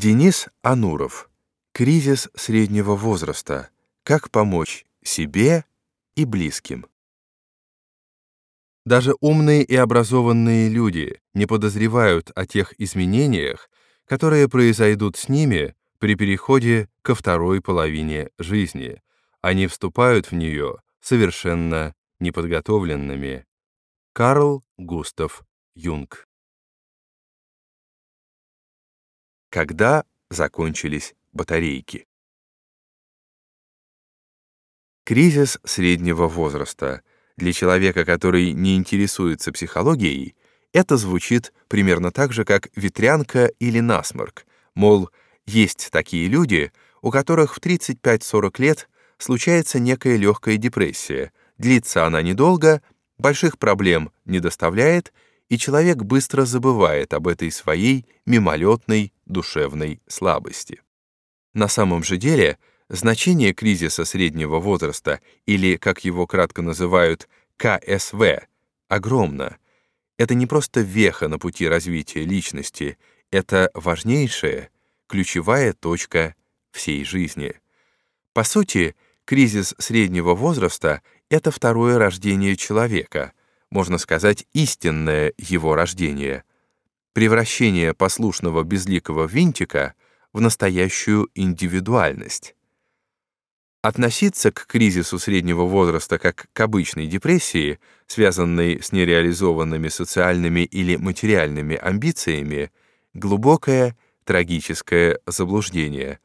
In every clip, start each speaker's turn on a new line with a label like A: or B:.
A: Денис Ануров. Кризис среднего возраста. Как помочь себе и близким. Даже умные и образованные люди не подозревают о тех изменениях, которые произойдут с ними при переходе ко второй половине жизни. Они вступают в нее совершенно неподготовленными. Карл Густав Юнг Когда закончились батарейки? Кризис среднего возраста. Для человека, который не интересуется психологией, это звучит примерно так же, как ветрянка или насморк. Мол, есть такие люди, у которых в 35-40 лет случается некая легкая депрессия. Длится она недолго, больших проблем не доставляет, и человек быстро забывает об этой своей мимолетной душевной слабости. На самом же деле, значение кризиса среднего возраста, или, как его кратко называют, КСВ, огромно. Это не просто веха на пути развития личности, это важнейшая, ключевая точка всей жизни. По сути, кризис среднего возраста — это второе рождение человека, можно сказать, истинное его рождение, превращение послушного безликого винтика в настоящую индивидуальность. Относиться к кризису среднего возраста как к обычной депрессии, связанной с нереализованными социальными или материальными амбициями, глубокое трагическое заблуждение.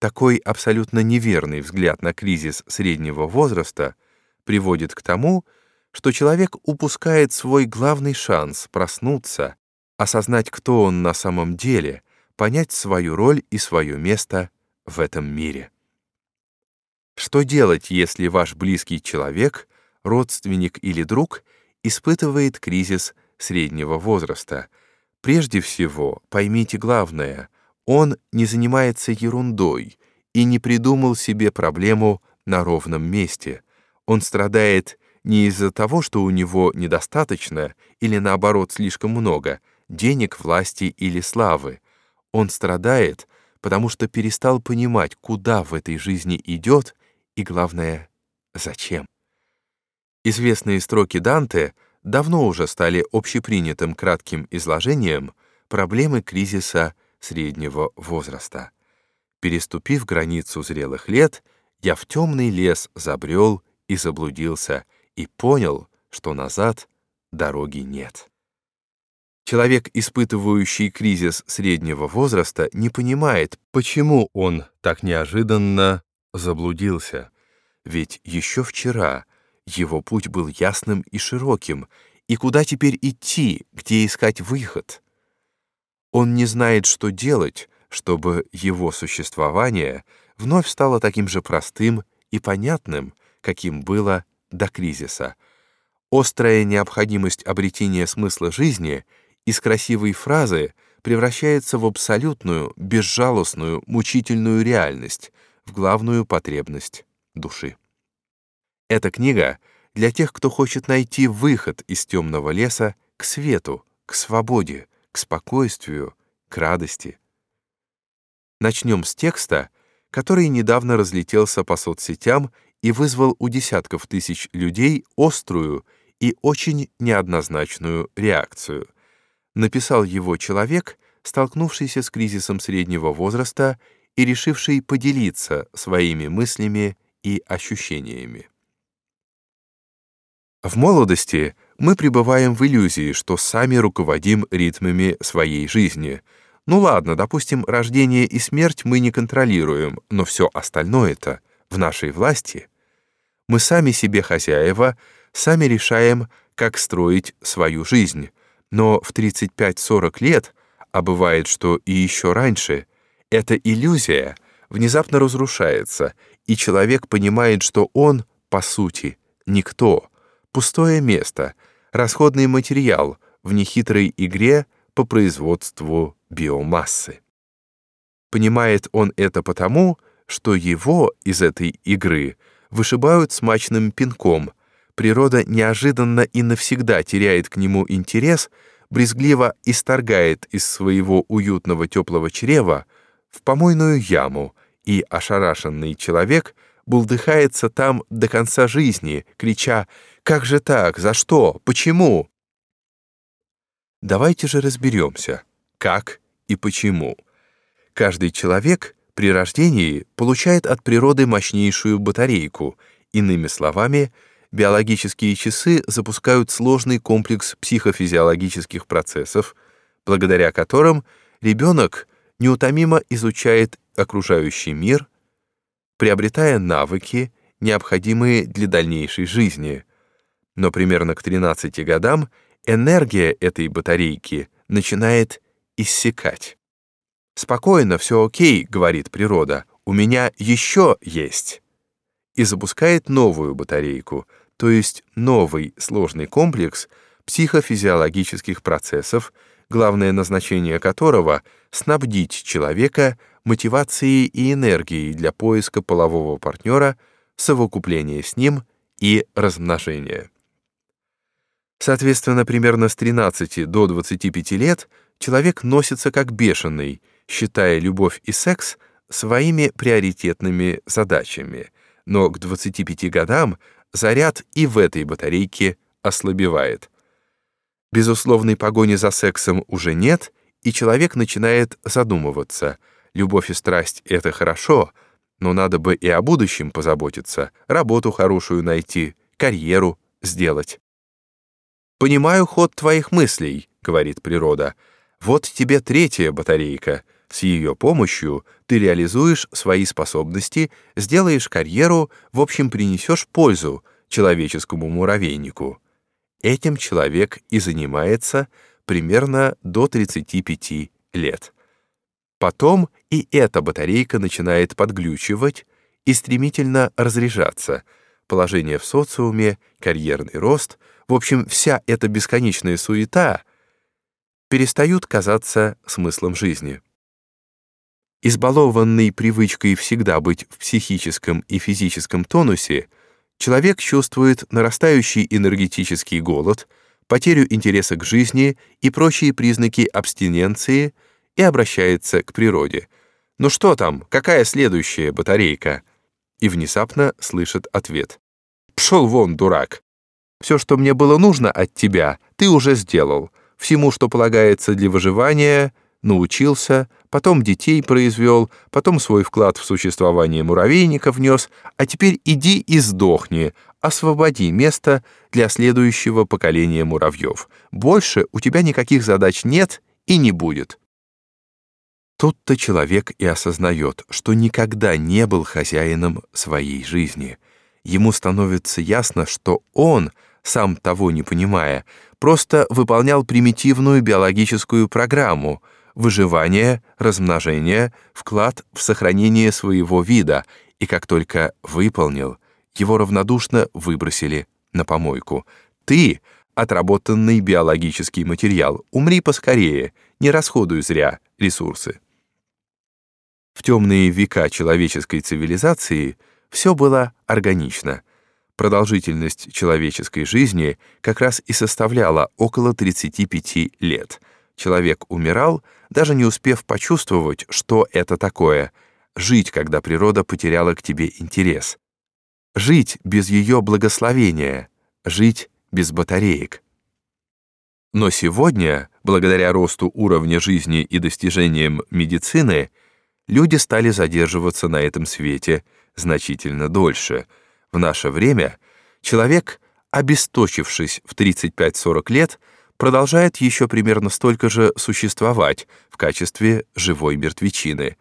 A: Такой абсолютно неверный взгляд на кризис среднего возраста приводит к тому, что человек упускает свой главный шанс проснуться, осознать, кто он на самом деле, понять свою роль и свое место в этом мире. Что делать, если ваш близкий человек, родственник или друг испытывает кризис среднего возраста? Прежде всего, поймите главное, он не занимается ерундой и не придумал себе проблему на ровном месте. Он страдает не из-за того, что у него недостаточно или, наоборот, слишком много денег, власти или славы. Он страдает, потому что перестал понимать, куда в этой жизни идет и, главное, зачем. Известные строки Данте давно уже стали общепринятым кратким изложением проблемы кризиса среднего возраста. Переступив границу зрелых лет, я в темный лес забрел и заблудился — и понял, что назад дороги нет. Человек, испытывающий кризис среднего возраста, не понимает, почему он так неожиданно заблудился. Ведь еще вчера его путь был ясным и широким, и куда теперь идти, где искать выход? Он не знает, что делать, чтобы его существование вновь стало таким же простым и понятным, каким было до кризиса. Острая необходимость обретения смысла жизни из красивой фразы превращается в абсолютную, безжалостную, мучительную реальность, в главную потребность души. Эта книга для тех, кто хочет найти выход из темного леса к свету, к свободе, к спокойствию, к радости. Начнем с текста, который недавно разлетелся по соцсетям и вызвал у десятков тысяч людей острую и очень неоднозначную реакцию. Написал его человек, столкнувшийся с кризисом среднего возраста и решивший поделиться своими мыслями и ощущениями. В молодости мы пребываем в иллюзии, что сами руководим ритмами своей жизни. Ну ладно, допустим, рождение и смерть мы не контролируем, но все остальное-то в нашей власти — мы сами себе хозяева, сами решаем, как строить свою жизнь. Но в 35-40 лет, а бывает, что и еще раньше, эта иллюзия внезапно разрушается, и человек понимает, что он, по сути, никто, пустое место, расходный материал в нехитрой игре по производству биомассы. Понимает он это потому, что его из этой игры — вышибают смачным пинком. Природа неожиданно и навсегда теряет к нему интерес, брезгливо исторгает из своего уютного теплого чрева, в помойную яму, и ошарашенный человек булдыхается там до конца жизни, крича «Как же так? За что? Почему?» Давайте же разберемся, как и почему. Каждый человек при рождении получает от природы мощнейшую батарейку, иными словами, биологические часы запускают сложный комплекс психофизиологических процессов, благодаря которым ребенок неутомимо изучает окружающий мир, приобретая навыки, необходимые для дальнейшей жизни. Но примерно к 13 годам энергия этой батарейки начинает иссякать. «Спокойно, все окей», — говорит природа, — «у меня еще есть». И запускает новую батарейку, то есть новый сложный комплекс психофизиологических процессов, главное назначение которого — снабдить человека мотивацией и энергией для поиска полового партнера, совокупления с ним и размножения. Соответственно, примерно с 13 до 25 лет человек носится как бешеный, считая любовь и секс своими приоритетными задачами, но к 25 годам заряд и в этой батарейке ослабевает. Безусловной погони за сексом уже нет, и человек начинает задумываться. Любовь и страсть — это хорошо, но надо бы и о будущем позаботиться, работу хорошую найти, карьеру сделать. «Понимаю ход твоих мыслей», — говорит природа. «Вот тебе третья батарейка. С ее помощью ты реализуешь свои способности, сделаешь карьеру, в общем, принесешь пользу человеческому муравейнику». Этим человек и занимается примерно до 35 лет. Потом и эта батарейка начинает подглючивать и стремительно разряжаться. Положение в социуме, карьерный рост, в общем, вся эта бесконечная суета перестают казаться смыслом жизни. Избалованный привычкой всегда быть в психическом и физическом тонусе, человек чувствует нарастающий энергетический голод, потерю интереса к жизни и прочие признаки абстиненции и обращается к природе. «Ну что там? Какая следующая батарейка?» И внезапно слышит ответ. «Пшел вон, дурак! Все, что мне было нужно от тебя, ты уже сделал. Всему, что полагается для выживания, научился, потом детей произвел, потом свой вклад в существование муравейника внес, а теперь иди и сдохни, освободи место для следующего поколения муравьев. Больше у тебя никаких задач нет и не будет. Тут-то человек и осознает, что никогда не был хозяином своей жизни. Ему становится ясно, что он, сам того не понимая, просто выполнял примитивную биологическую программу — выживание, размножение, вклад в сохранение своего вида, и как только выполнил, его равнодушно выбросили на помойку. Ты — отработанный биологический материал, умри поскорее, не расходуй зря ресурсы. В темные века человеческой цивилизации все было органично. Продолжительность человеческой жизни как раз и составляла около 35 лет — Человек умирал, даже не успев почувствовать, что это такое — жить, когда природа потеряла к тебе интерес. Жить без ее благословения, жить без батареек. Но сегодня, благодаря росту уровня жизни и достижениям медицины, люди стали задерживаться на этом свете значительно дольше. В наше время человек, обесточившись в 35-40 лет, продолжает еще примерно столько же существовать в качестве живой мертвечины.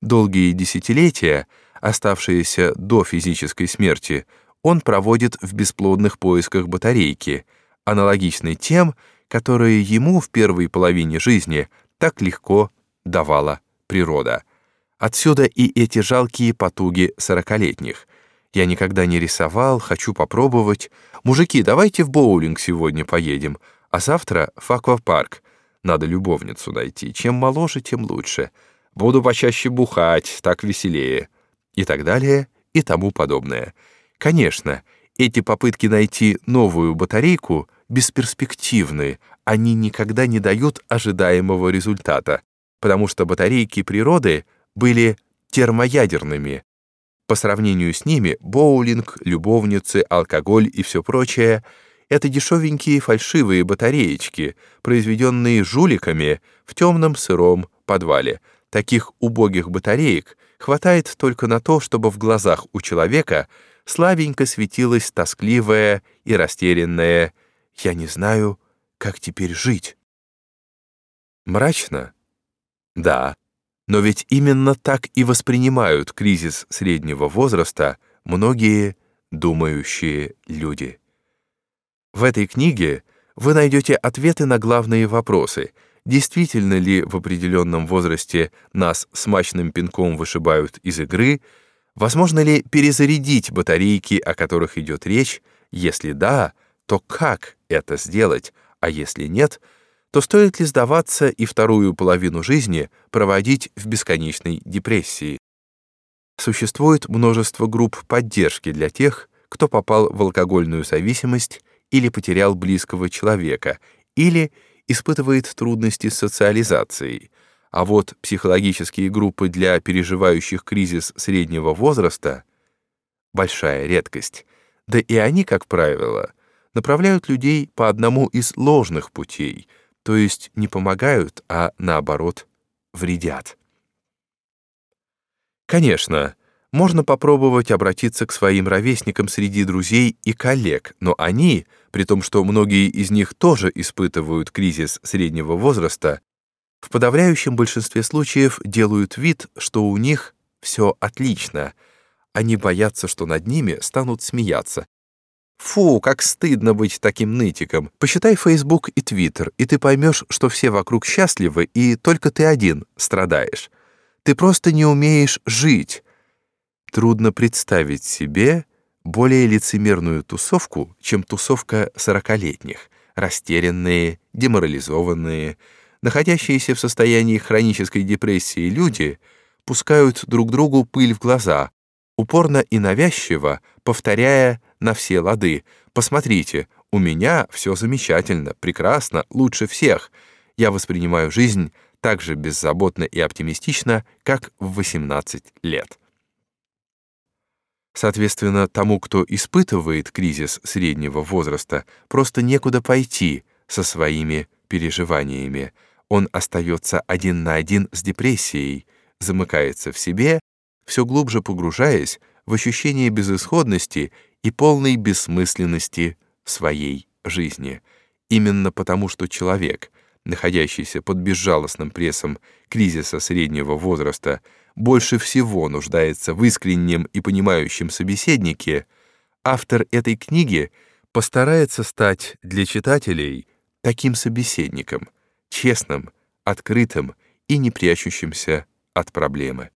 A: Долгие десятилетия, оставшиеся до физической смерти, он проводит в бесплодных поисках батарейки, аналогичной тем, которые ему в первой половине жизни так легко давала природа. Отсюда и эти жалкие потуги сорокалетних. Я никогда не рисовал, хочу попробовать. Мужики, давайте в боулинг сегодня поедем. А завтра в аквапарк. Надо любовницу найти. Чем моложе, тем лучше. Буду почаще бухать, так веселее. И так далее, и тому подобное. Конечно, эти попытки найти новую батарейку бесперспективны. Они никогда не дают ожидаемого результата, потому что батарейки природы были термоядерными. По сравнению с ними боулинг, любовницы, алкоголь и все прочее — это дешевенькие фальшивые батареечки, произведенные жуликами в темном сыром подвале. Таких убогих батареек хватает только на то, чтобы в глазах у человека слабенько светилась тоскливая и растерянная «Я не знаю, как теперь жить». Мрачно? Да. Но ведь именно так и воспринимают кризис среднего возраста многие думающие люди. В этой книге вы найдете ответы на главные вопросы. Действительно ли в определенном возрасте нас смачным пинком вышибают из игры? Возможно ли перезарядить батарейки, о которых идет речь? Если да, то как это сделать? А если нет — то стоит ли сдаваться и вторую половину жизни проводить в бесконечной депрессии? Существует множество групп поддержки для тех, кто попал в алкогольную зависимость или потерял близкого человека, или испытывает трудности с социализацией. А вот психологические группы для переживающих кризис среднего возраста — большая редкость. Да и они, как правило, направляют людей по одному из ложных путей — то есть не помогают, а наоборот вредят. Конечно, можно попробовать обратиться к своим ровесникам среди друзей и коллег, но они, при том, что многие из них тоже испытывают кризис среднего возраста, в подавляющем большинстве случаев делают вид, что у них все отлично. Они боятся, что над ними станут смеяться, Фу, как стыдно быть таким нытиком. Посчитай Facebook и Twitter, и ты поймешь, что все вокруг счастливы, и только ты один страдаешь. Ты просто не умеешь жить. Трудно представить себе более лицемерную тусовку, чем тусовка сорокалетних, растерянные, деморализованные, находящиеся в состоянии хронической депрессии люди пускают друг другу пыль в глаза, упорно и навязчиво повторяя на все лады. «Посмотрите, у меня все замечательно, прекрасно, лучше всех. Я воспринимаю жизнь так же беззаботно и оптимистично, как в 18 лет». Соответственно, тому, кто испытывает кризис среднего возраста, просто некуда пойти со своими переживаниями. Он остается один на один с депрессией, замыкается в себе, все глубже погружаясь в ощущение безысходности и полной бессмысленности своей жизни. Именно потому, что человек, находящийся под безжалостным прессом кризиса среднего возраста, больше всего нуждается в искреннем и понимающем собеседнике, автор этой книги постарается стать для читателей таким собеседником, честным, открытым и не прячущимся от проблемы.